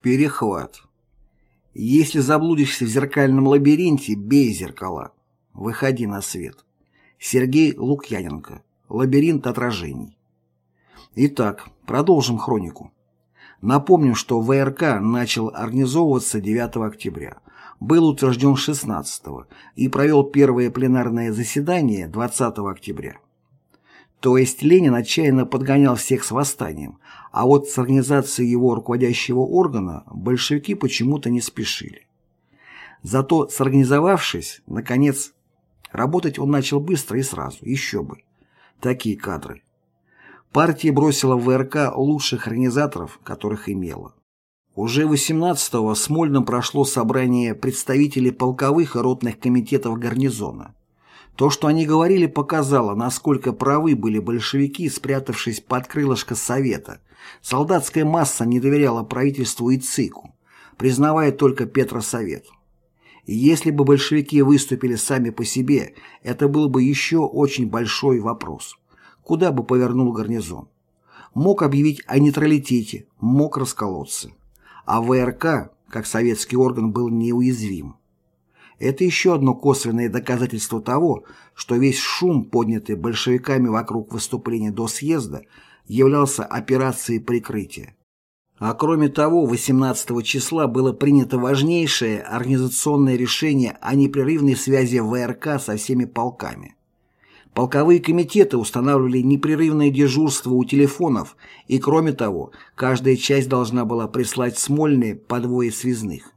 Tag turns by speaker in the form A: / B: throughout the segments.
A: Перехват. Если заблудишься в зеркальном лабиринте, бей зеркала. Выходи на свет. Сергей Лукьяненко. Лабиринт отражений. Итак, продолжим хронику. Напомним, что ВРК начал организовываться 9 октября, был утвержден 16 и провел первое пленарное заседание 20 октября. То есть Ленин отчаянно подгонял всех с восстанием, а вот с организацией его руководящего органа большевики почему-то не спешили. Зато сорганизовавшись, наконец, работать он начал быстро и сразу, еще бы. Такие кадры. Партия бросила в ВРК лучших организаторов, которых имела. Уже 18-го в Смольном прошло собрание представителей полковых и ротных комитетов гарнизона. То, что они говорили, показало, насколько правы были большевики, спрятавшись под крылышко Совета. Солдатская масса не доверяла правительству и ЦИКу, признавая только Петросовету. И если бы большевики выступили сами по себе, это был бы еще очень большой вопрос. Куда бы повернул гарнизон? Мог объявить о нейтралитете, мог расколоться. А ВРК, как советский орган, был неуязвим. Это еще одно косвенное доказательство того, что весь шум, поднятый большевиками вокруг выступления до съезда, являлся операцией прикрытия. А кроме того, 18 числа было принято важнейшее организационное решение о непрерывной связи ВРК со всеми полками. Полковые комитеты устанавливали непрерывное дежурство у телефонов, и кроме того, каждая часть должна была прислать Смольные по двое связных.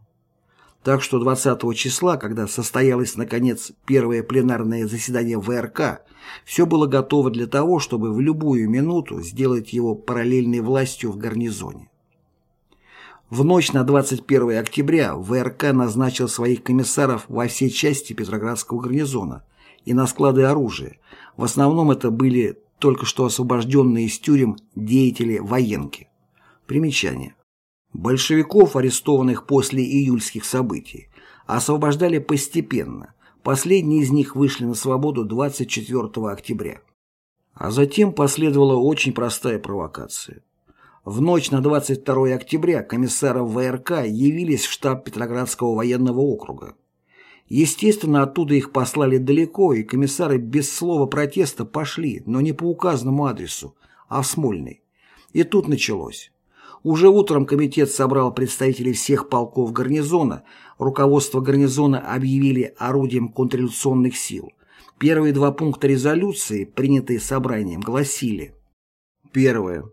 A: Так что 20 числа, когда состоялось, наконец, первое пленарное заседание ВРК, все было готово для того, чтобы в любую минуту сделать его параллельной властью в гарнизоне. В ночь на 21 октября ВРК назначил своих комиссаров во все части Петроградского гарнизона и на склады оружия. В основном это были только что освобожденные из тюрем деятели военки. Примечание. Большевиков, арестованных после июльских событий, освобождали постепенно. Последние из них вышли на свободу 24 октября. А затем последовала очень простая провокация. В ночь на 22 октября комиссары ВРК явились в штаб Петроградского военного округа. Естественно, оттуда их послали далеко, и комиссары без слова протеста пошли, но не по указанному адресу, а в Смольный. И тут началось. Уже утром комитет собрал представителей всех полков гарнизона, руководство гарнизона объявили орудием контрреволюционных сил. Первые два пункта резолюции, принятые собранием, гласили Первое.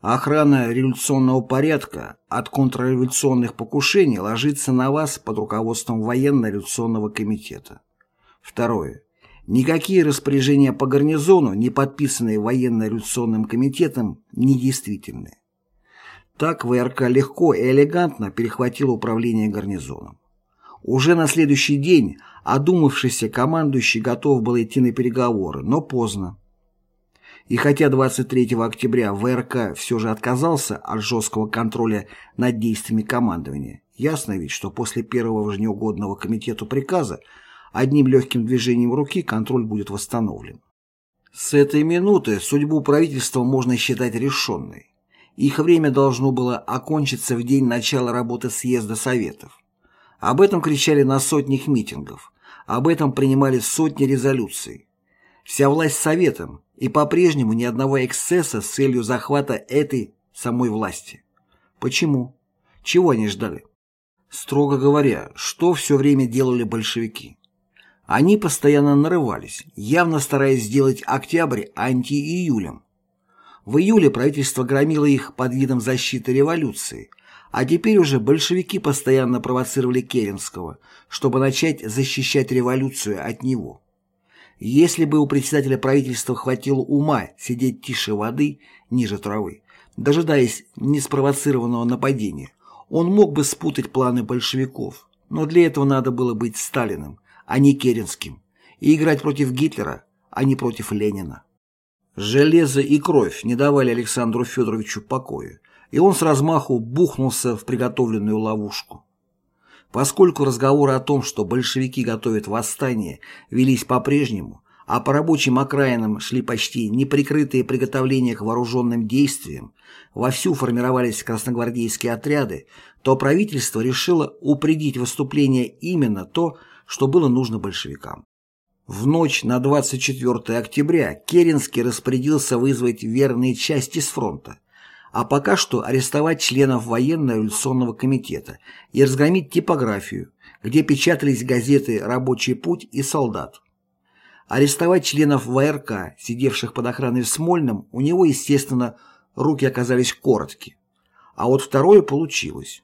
A: Охрана революционного порядка от контрреволюционных покушений ложится на вас под руководством военно-революционного комитета. Второе. Никакие распоряжения по гарнизону, не подписанные военно-революционным комитетом, недействительны. Так ВРК легко и элегантно перехватил управление гарнизоном. Уже на следующий день одумавшийся командующий готов был идти на переговоры, но поздно. И хотя 23 октября ВРК все же отказался от жесткого контроля над действиями командования, ясно ведь, что после первого же неугодного комитету приказа одним легким движением руки контроль будет восстановлен. С этой минуты судьбу правительства можно считать решенной. Их время должно было окончиться в день начала работы съезда Советов. Об этом кричали на сотнях митингов, об этом принимали сотни резолюций. Вся власть Советом, и по-прежнему ни одного эксцесса с целью захвата этой самой власти. Почему? Чего они ждали? Строго говоря, что все время делали большевики? Они постоянно нарывались, явно стараясь сделать октябрь анти-июлем, в июле правительство громило их под видом защиты революции, а теперь уже большевики постоянно провоцировали Керенского, чтобы начать защищать революцию от него. Если бы у председателя правительства хватило ума сидеть тише воды, ниже травы, дожидаясь неспровоцированного нападения, он мог бы спутать планы большевиков, но для этого надо было быть Сталиным, а не Керенским, и играть против Гитлера, а не против Ленина. Железо и кровь не давали Александру Федоровичу покоя, и он с размаху бухнулся в приготовленную ловушку. Поскольку разговоры о том, что большевики готовят восстание, велись по-прежнему, а по рабочим окраинам шли почти неприкрытые приготовления к вооруженным действиям, вовсю формировались красногвардейские отряды, то правительство решило упредить выступление именно то, что было нужно большевикам. В ночь на 24 октября Керенский распорядился вызвать верные части с фронта, а пока что арестовать членов военно-революционного комитета и разгромить типографию, где печатались газеты «Рабочий путь» и «Солдат». Арестовать членов ВРК, сидевших под охраной в Смольном, у него, естественно, руки оказались коротки. А вот второе получилось.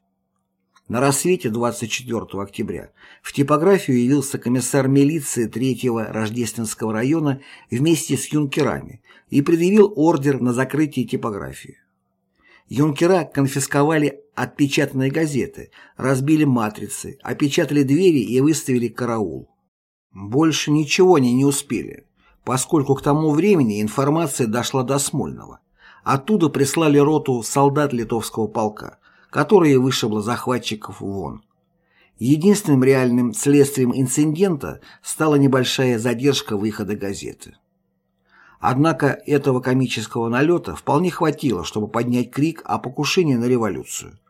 A: На рассвете 24 октября в типографию явился комиссар милиции 3-го Рождественского района вместе с юнкерами и предъявил ордер на закрытие типографии. Юнкера конфисковали отпечатанные газеты, разбили матрицы, опечатали двери и выставили караул. Больше ничего они не успели, поскольку к тому времени информация дошла до Смольного. Оттуда прислали роту солдат литовского полка, которая вышибла захватчиков вон. Единственным реальным следствием инцидента стала небольшая задержка выхода газеты. Однако этого комического налета вполне хватило, чтобы поднять крик о покушении на революцию.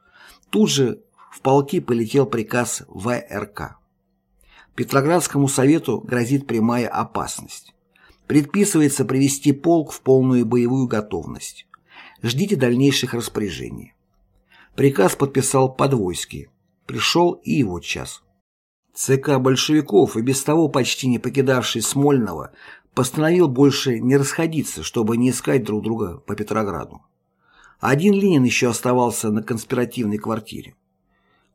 A: Тут же в полки полетел приказ ВРК. Петроградскому совету грозит прямая опасность. Предписывается привести полк в полную боевую готовность. Ждите дальнейших распоряжений. Приказ подписал Подвойский. Пришел и его час. ЦК большевиков, и без того почти не покидавший Смольного, постановил больше не расходиться, чтобы не искать друг друга по Петрограду. Один Ленин еще оставался на конспиративной квартире.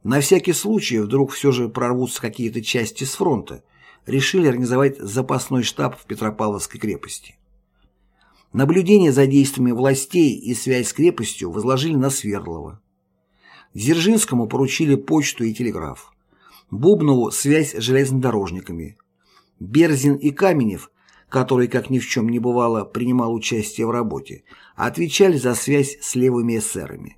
A: На всякий случай, вдруг все же прорвутся какие-то части с фронта, решили организовать запасной штаб в Петропавловской крепости. Наблюдение за действиями властей и связь с крепостью возложили на Свердлова. Дзержинскому поручили почту и телеграф. Бубнову – связь с железнодорожниками. Берзин и Каменев, который, как ни в чем не бывало, принимал участие в работе, отвечали за связь с левыми эсерами.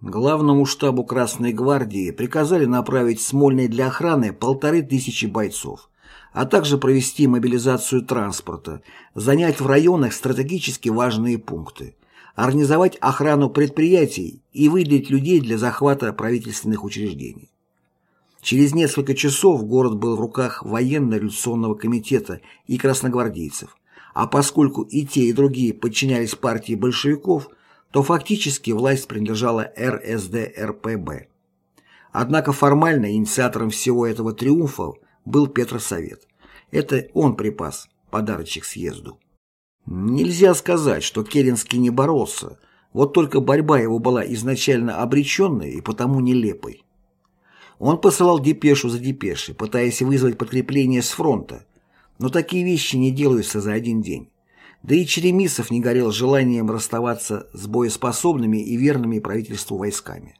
A: Главному штабу Красной гвардии приказали направить в Смольный для охраны полторы тысячи бойцов, а также провести мобилизацию транспорта, занять в районах стратегически важные пункты, организовать охрану предприятий и выделить людей для захвата правительственных учреждений. Через несколько часов город был в руках военно-революционного комитета и красногвардейцев, а поскольку и те, и другие подчинялись партии большевиков – то фактически власть принадлежала РСДРПБ. Однако формально инициатором всего этого триумфа был Петросовет. Это он припас подарочек съезду. Нельзя сказать, что Керенский не боролся, вот только борьба его была изначально обреченной и потому нелепой. Он посылал депешу за депешей, пытаясь вызвать подкрепление с фронта, но такие вещи не делаются за один день. Да и Черемисов не горел желанием расставаться с боеспособными и верными правительству войсками.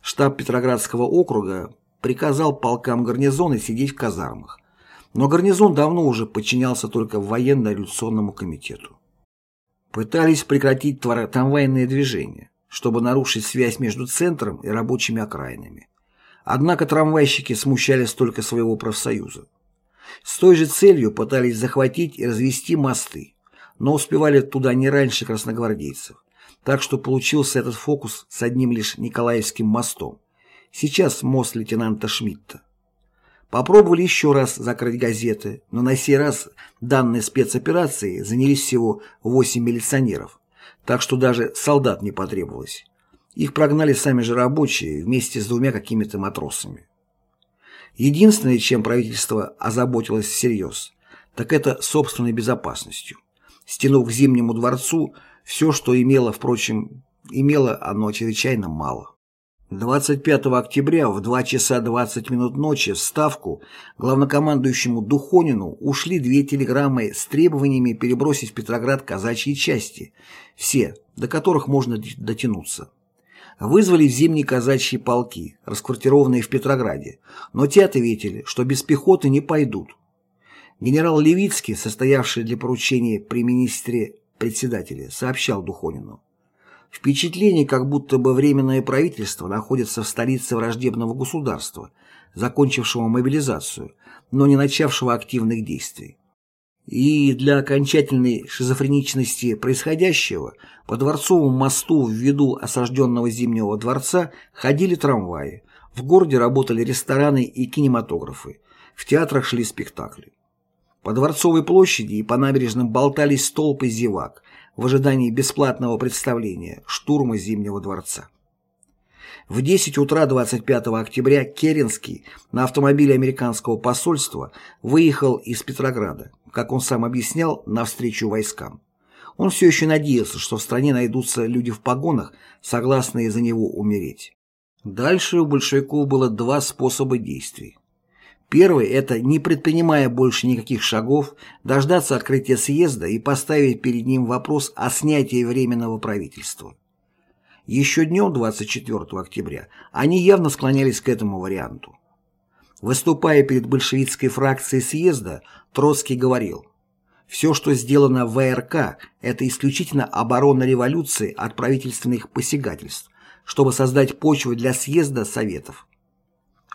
A: Штаб Петроградского округа приказал полкам гарнизона сидеть в казармах, но гарнизон давно уже подчинялся только военно-революционному комитету. Пытались прекратить трамвайное движение, чтобы нарушить связь между центром и рабочими окраинами. Однако трамвайщики смущались только своего профсоюза. С той же целью пытались захватить и развести мосты, но успевали туда не раньше красногвардейцев. Так что получился этот фокус с одним лишь Николаевским мостом. Сейчас мост лейтенанта Шмидта. Попробовали еще раз закрыть газеты, но на сей раз данной спецоперацией занялись всего 8 милиционеров, так что даже солдат не потребовалось. Их прогнали сами же рабочие вместе с двумя какими-то матросами. Единственное, чем правительство озаботилось всерьез, так это собственной безопасностью стянув к Зимнему дворцу все, что имело, впрочем, имело оно чрезвычайно мало. 25 октября в 2 часа 20 минут ночи в Ставку главнокомандующему Духонину ушли две телеграммы с требованиями перебросить в Петроград казачьи части, все, до которых можно дотянуться. Вызвали в зимние казачьи полки, расквартированные в Петрограде, но те ответили, что без пехоты не пойдут. Генерал Левицкий, состоявший для поручения при министре председателя, сообщал Духонину. Впечатление, как будто бы Временное правительство находится в столице враждебного государства, закончившего мобилизацию, но не начавшего активных действий. И для окончательной шизофреничности происходящего по Дворцовому мосту в виду осажденного Зимнего дворца ходили трамваи, в городе работали рестораны и кинематографы, в театрах шли спектакли. По Дворцовой площади и по набережным болтались толпы зевак в ожидании бесплатного представления «Штурма Зимнего дворца». В 10 утра 25 октября Керенский на автомобиле американского посольства выехал из Петрограда, как он сам объяснял, навстречу войскам. Он все еще надеялся, что в стране найдутся люди в погонах, согласные за него умереть. Дальше у большевиков было два способа действий. Первый – это, не предпринимая больше никаких шагов, дождаться открытия съезда и поставить перед ним вопрос о снятии Временного правительства. Еще днем 24 октября они явно склонялись к этому варианту. Выступая перед большевистской фракцией съезда, Троцкий говорил, «Все, что сделано в ВРК, это исключительно оборона революции от правительственных посягательств, чтобы создать почву для съезда Советов.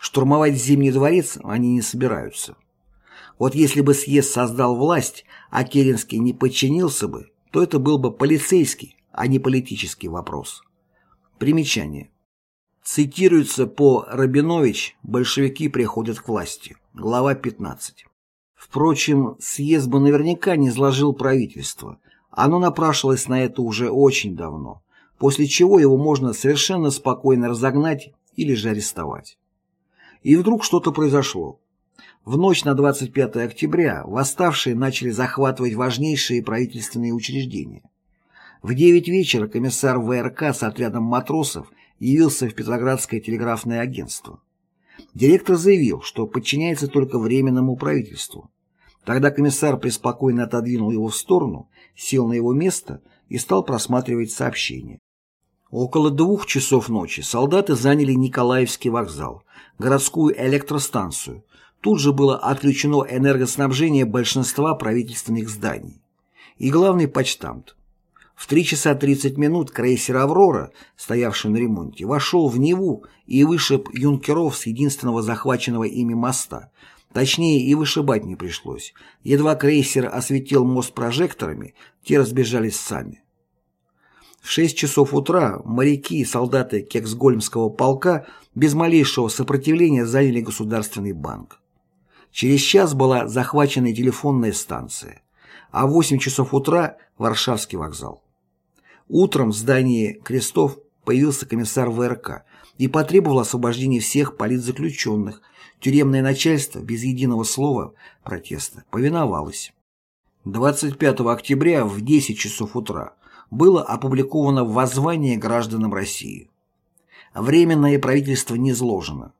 A: Штурмовать Зимний дворец они не собираются. Вот если бы съезд создал власть, а Керенский не подчинился бы, то это был бы полицейский, а не политический вопрос. Примечание. Цитируется по Рабинович «Большевики приходят к власти». Глава 15. Впрочем, съезд бы наверняка не изложил правительство. Оно напрашивалось на это уже очень давно, после чего его можно совершенно спокойно разогнать или же арестовать. И вдруг что-то произошло. В ночь на 25 октября восставшие начали захватывать важнейшие правительственные учреждения. В 9 вечера комиссар ВРК с отрядом матросов явился в Петроградское телеграфное агентство. Директор заявил, что подчиняется только Временному правительству. Тогда комиссар преспокойно отодвинул его в сторону, сел на его место и стал просматривать сообщения. Около двух часов ночи солдаты заняли Николаевский вокзал, городскую электростанцию. Тут же было отключено энергоснабжение большинства правительственных зданий. И главный почтамт. В 3 часа 30 минут крейсер «Аврора», стоявший на ремонте, вошел в Неву и вышиб юнкеров с единственного захваченного ими моста. Точнее, и вышибать не пришлось. Едва крейсер осветил мост прожекторами, те разбежались сами. В 6 часов утра моряки и солдаты Кексгольмского полка без малейшего сопротивления заняли Государственный банк. Через час была захвачена телефонная станция, а в 8 часов утра – Варшавский вокзал. Утром в здании Крестов появился комиссар ВРК и потребовал освобождения всех политзаключенных. Тюремное начальство без единого слова протеста повиновалось. 25 октября в 10 часов утра было опубликовано воззвание гражданам России. Временное правительство не изложено.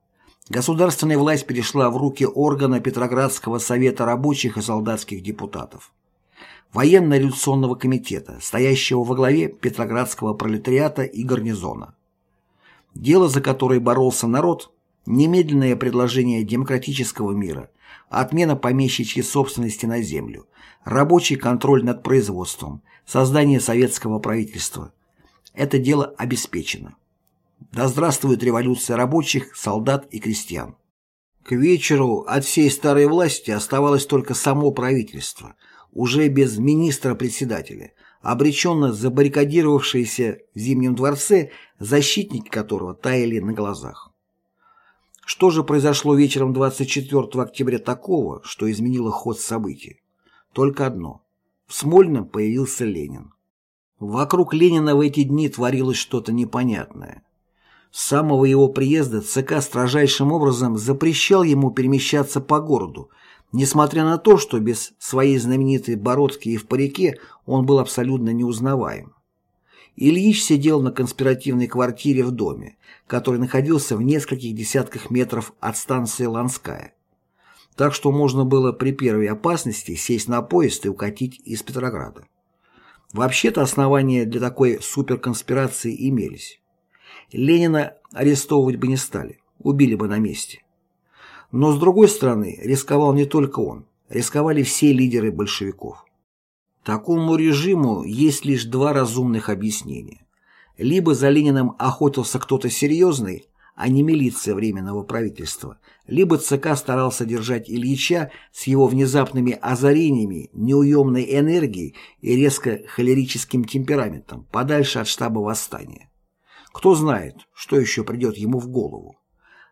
A: Государственная власть перешла в руки органа Петроградского совета рабочих и солдатских депутатов военно-революционного комитета, стоящего во главе Петроградского пролетариата и гарнизона. Дело, за которое боролся народ, немедленное предложение демократического мира, отмена помещичьей собственности на землю, рабочий контроль над производством, создание советского правительства. Это дело обеспечено. Да здравствует революция рабочих, солдат и крестьян. К вечеру от всей старой власти оставалось только само правительство – уже без министра-председателя, обреченно забаррикадировавшиеся в Зимнем дворце, защитники которого таяли на глазах. Что же произошло вечером 24 октября такого, что изменило ход событий? Только одно. В Смольном появился Ленин. Вокруг Ленина в эти дни творилось что-то непонятное. С самого его приезда ЦК строжайшим образом запрещал ему перемещаться по городу, Несмотря на то, что без своей знаменитой бородки и в парике он был абсолютно неузнаваем. Ильич сидел на конспиративной квартире в доме, который находился в нескольких десятках метров от станции Ланская. Так что можно было при первой опасности сесть на поезд и укатить из Петрограда. Вообще-то основания для такой суперконспирации имелись. Ленина арестовывать бы не стали, убили бы на месте. Но, с другой стороны, рисковал не только он, рисковали все лидеры большевиков. Такому режиму есть лишь два разумных объяснения. Либо за Лениным охотился кто-то серьезный, а не милиция Временного правительства, либо ЦК старался держать Ильича с его внезапными озарениями, неуемной энергией и резко холерическим темпераментом подальше от штаба восстания. Кто знает, что еще придет ему в голову.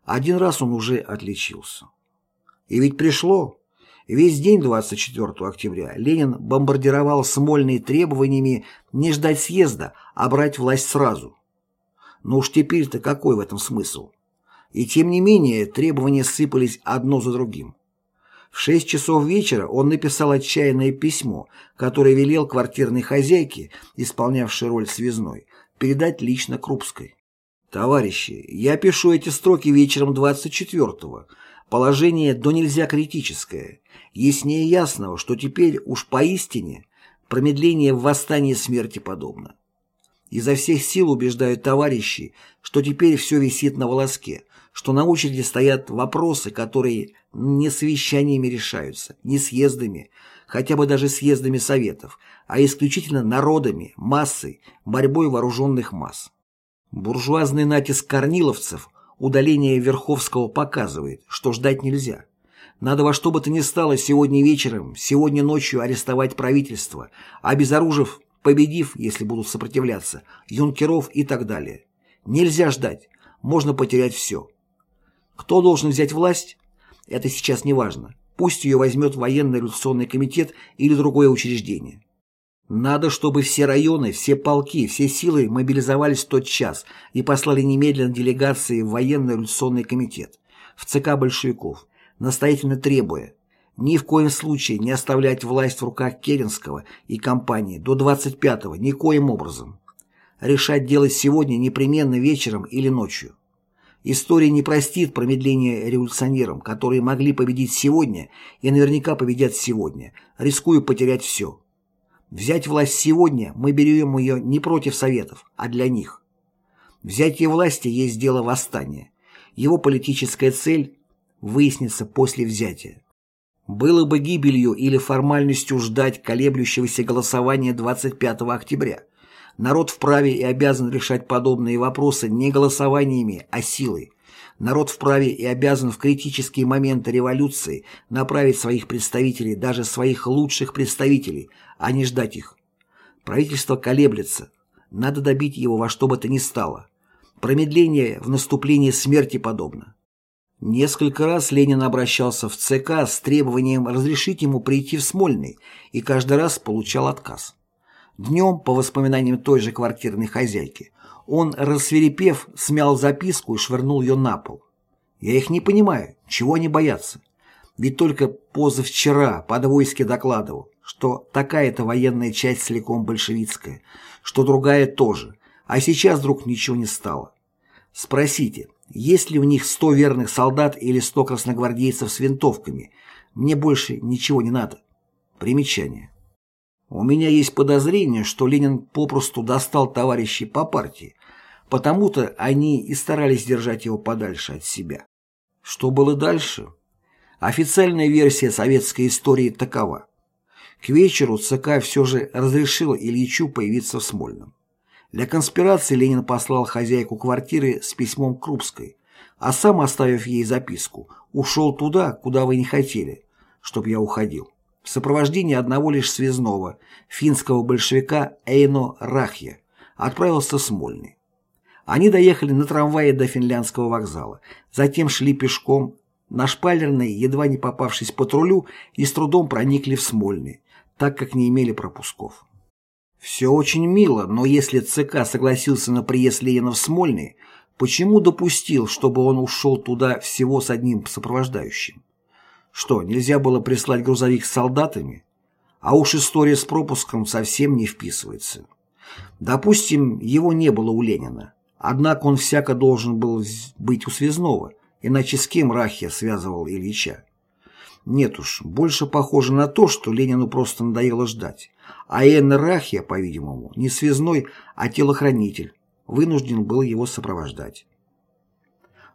A: Один раз он уже отличился. И ведь пришло. Весь день 24 октября Ленин бомбардировал Смольный требованиями не ждать съезда, а брать власть сразу. Но уж теперь-то какой в этом смысл? И тем не менее требования сыпались одно за другим. В шесть часов вечера он написал отчаянное письмо, которое велел квартирной хозяйке, исполнявшей роль связной, передать лично Крупской. «Товарищи, я пишу эти строки вечером 24-го. Положение до нельзя критическое. Яснее ясного, что теперь уж поистине промедление в восстании смерти подобно. Изо всех сил убеждают товарищей, что теперь все висит на волоске, что на очереди стоят вопросы, которые не совещаниями решаются, не съездами, хотя бы даже съездами советов, а исключительно народами, массой, борьбой вооруженных масс. Буржуазный натиск корниловцев, удаление Верховского показывает, что ждать нельзя. Надо во что бы то ни стало сегодня вечером, сегодня ночью арестовать правительство, обезоружив победив, если будут сопротивляться, юнкеров и так далее. Нельзя ждать, можно потерять все. Кто должен взять власть? Это сейчас не важно. Пусть ее возьмет военный революционный комитет или другое учреждение. Надо, чтобы все районы, все полки, все силы мобилизовались в тот час и послали немедленно делегации в военный революционный комитет, в ЦК большевиков, настоятельно требуя ни в коем случае не оставлять власть в руках Керенского и компании до 25-го никоим образом. Решать дело сегодня непременно вечером или ночью. История не простит промедления революционерам, которые могли победить сегодня и наверняка победят сегодня, рискуя потерять все. Взять власть сегодня мы берем ее не против Советов, а для них. Взятие власти есть дело восстания. Его политическая цель выяснится после взятия. Было бы гибелью или формальностью ждать колеблющегося голосования 25 октября. Народ вправе и обязан решать подобные вопросы не голосованиями, а силой. Народ вправе и обязан в критические моменты революции направить своих представителей, даже своих лучших представителей, а не ждать их. Правительство колеблется. Надо добить его во что бы то ни стало. Промедление в наступлении смерти подобно. Несколько раз Ленин обращался в ЦК с требованием разрешить ему прийти в Смольный и каждый раз получал отказ. Днем, по воспоминаниям той же квартирной хозяйки, он, рассверепев, смял записку и швырнул ее на пол. «Я их не понимаю, чего они боятся? Ведь только позавчера подвойски докладывал, что такая-то военная часть целиком большевистская, что другая тоже, а сейчас вдруг ничего не стало. Спросите, есть ли у них сто верных солдат или сто красногвардейцев с винтовками? Мне больше ничего не надо. Примечание. У меня есть подозрение, что Ленин попросту достал товарищей по партии, потому-то они и старались держать его подальше от себя. Что было дальше? Официальная версия советской истории такова. К вечеру ЦК все же разрешила Ильичу появиться в Смольном. Для конспирации Ленин послал хозяйку квартиры с письмом Крупской, а сам, оставив ей записку, ушел туда, куда вы не хотели, чтоб я уходил, в сопровождении одного лишь связного, финского большевика Эйно Рахья, отправился в Смольный. Они доехали на трамвае до финляндского вокзала, затем шли пешком, на шпалерной, едва не попавшись патрулю, и с трудом проникли в Смольный, так как не имели пропусков. Все очень мило, но если ЦК согласился на приезд Ленина в Смольный, почему допустил, чтобы он ушел туда всего с одним сопровождающим? Что, нельзя было прислать грузовик с солдатами? А уж история с пропуском совсем не вписывается. Допустим, его не было у Ленина. Однако он всяко должен был быть у Связного, иначе с кем Рахия связывал Ильича? Нет уж, больше похоже на то, что Ленину просто надоело ждать. А Энн Рахия, по-видимому, не связной, а телохранитель, вынужден был его сопровождать.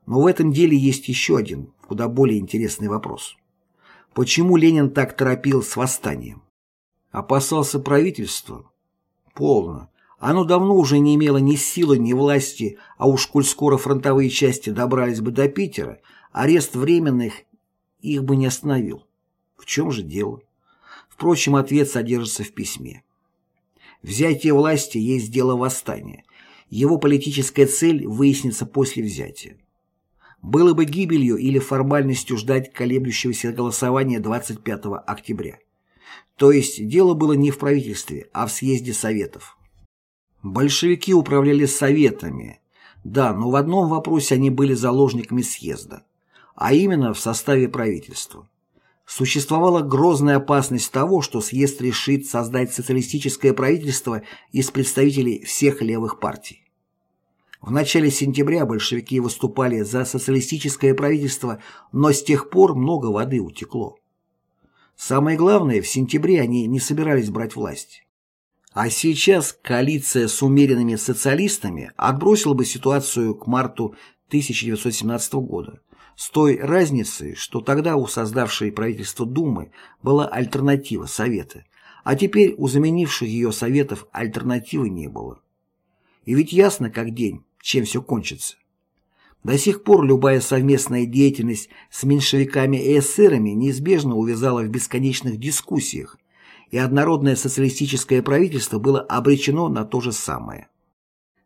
A: Но в этом деле есть еще один, куда более интересный вопрос. Почему Ленин так торопил с восстанием? Опасался правительства? Полно. Оно давно уже не имело ни силы, ни власти, а уж коль скоро фронтовые части добрались бы до Питера, арест временных их бы не остановил. В чем же дело? Впрочем, ответ содержится в письме. Взятие власти есть дело восстания. Его политическая цель выяснится после взятия. Было бы гибелью или формальностью ждать колеблющегося голосования 25 октября. То есть дело было не в правительстве, а в съезде Советов. Большевики управляли Советами, да, но в одном вопросе они были заложниками съезда, а именно в составе правительства. Существовала грозная опасность того, что съезд решит создать социалистическое правительство из представителей всех левых партий. В начале сентября большевики выступали за социалистическое правительство, но с тех пор много воды утекло. Самое главное, в сентябре они не собирались брать власть. А сейчас коалиция с умеренными социалистами отбросила бы ситуацию к марту 1917 года, с той разницей, что тогда у создавшей правительство Думы была альтернатива Совета, а теперь у заменивших ее Советов альтернативы не было. И ведь ясно как день, чем все кончится. До сих пор любая совместная деятельность с меньшевиками и эсерами неизбежно увязала в бесконечных дискуссиях, и однородное социалистическое правительство было обречено на то же самое.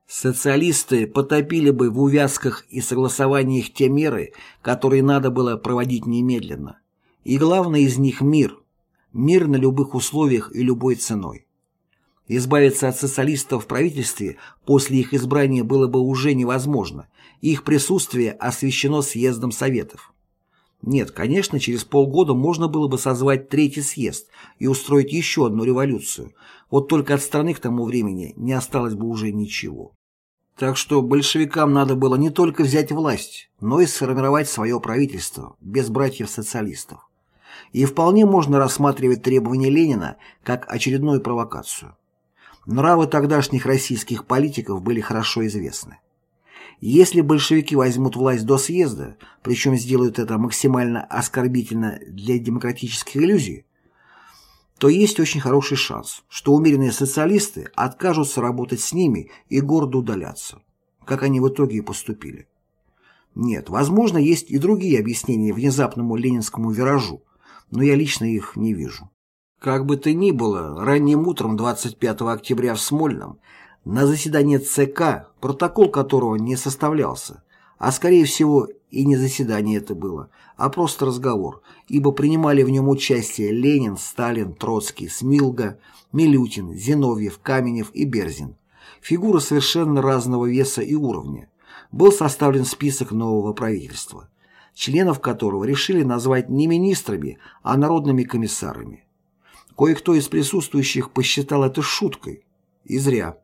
A: Социалисты потопили бы в увязках и согласованиях те меры, которые надо было проводить немедленно. И главное из них – мир. Мир на любых условиях и любой ценой. Избавиться от социалистов в правительстве после их избрания было бы уже невозможно, их присутствие освещено съездом Советов. Нет, конечно, через полгода можно было бы созвать третий съезд и устроить еще одну революцию, вот только от страны к тому времени не осталось бы уже ничего. Так что большевикам надо было не только взять власть, но и сформировать свое правительство, без братьев-социалистов. И вполне можно рассматривать требования Ленина как очередную провокацию. Нравы тогдашних российских политиков были хорошо известны. Если большевики возьмут власть до съезда, причем сделают это максимально оскорбительно для демократических иллюзий, то есть очень хороший шанс, что умеренные социалисты откажутся работать с ними и гордо удалятся, как они в итоге и поступили. Нет, возможно, есть и другие объяснения внезапному ленинскому виражу, но я лично их не вижу. Как бы то ни было, ранним утром 25 октября в Смольном на заседании ЦК, протокол которого не составлялся, а скорее всего и не заседание это было, а просто разговор, ибо принимали в нем участие Ленин, Сталин, Троцкий, Смилга, Милютин, Зиновьев, Каменев и Берзин. Фигуры совершенно разного веса и уровня. Был составлен список нового правительства, членов которого решили назвать не министрами, а народными комиссарами. Кое-кто из присутствующих посчитал это шуткой. И зря.